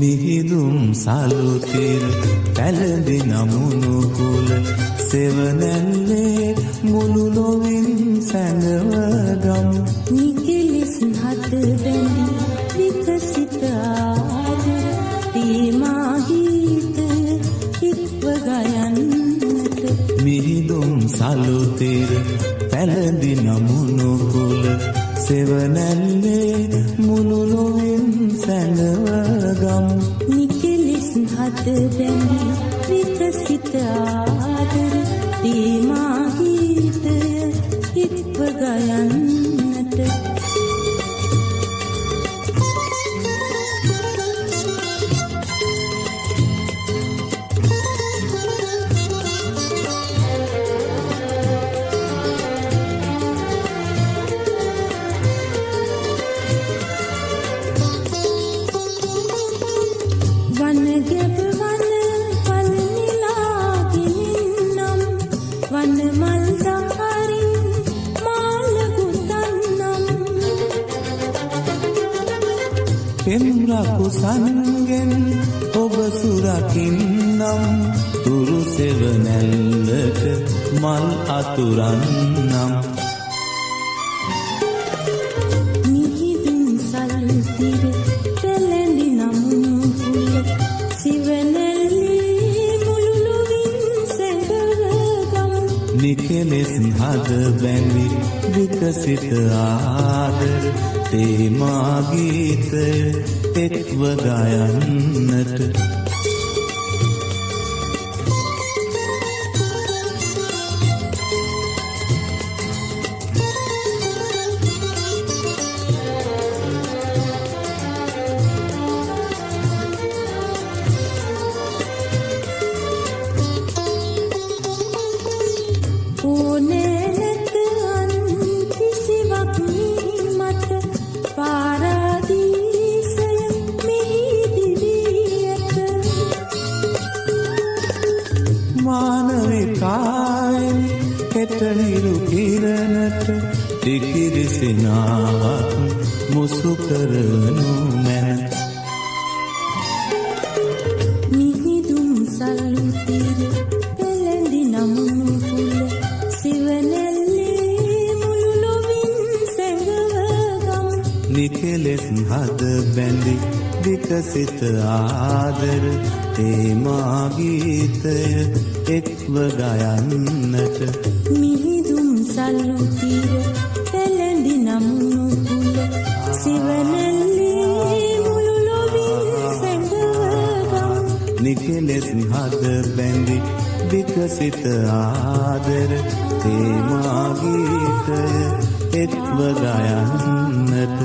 මිහිදුම් සලුතිර පැළඳි නමුණු කුල සෙවනැල්ලේ මුළු නොවින් සැඟවගම්. නිකෙලෙස් හත බැඳි විකසිත ආදර තීමාගීත හිත්ව ගයන්නට. මිහිදුම් සලුතිර පැළඳි නමුණු කුල සෙවනැල්ලේ මුළු නොවින් සැඟවගම් නිකෙලෙස් හත බැඳි විකසිත ආදර. තීමාගීතය පෙම්රකු සන්ගෙන් ඔබ සුරකින්නම්. තුරු සෙවනැල්ලට මල් අතුරන්නම්. නිකෙලෙස් හද බැඳි විකසිත ආදර තේමාගීතය එක්ව ගයන්නට හෙටනිරු කිරණට ටිකිරිසිනාවක් මුසු කරනු මැන. මිහිදුම් සල්ලුතිර නිකෙලෙස් හද බැඳි විකසිත ආදර තේමාගීතය එක්ව ගයන්නට. මිහිදුම් සල්ලුතිර පැළැඳි නමුණු පුල සිවනැල්ලේ මුළුලොවින් සැඟවගම් නිකෙලෙස් හද බැඳි විකසිත ආදර තේමාගීතය එක්ව ගයන්නට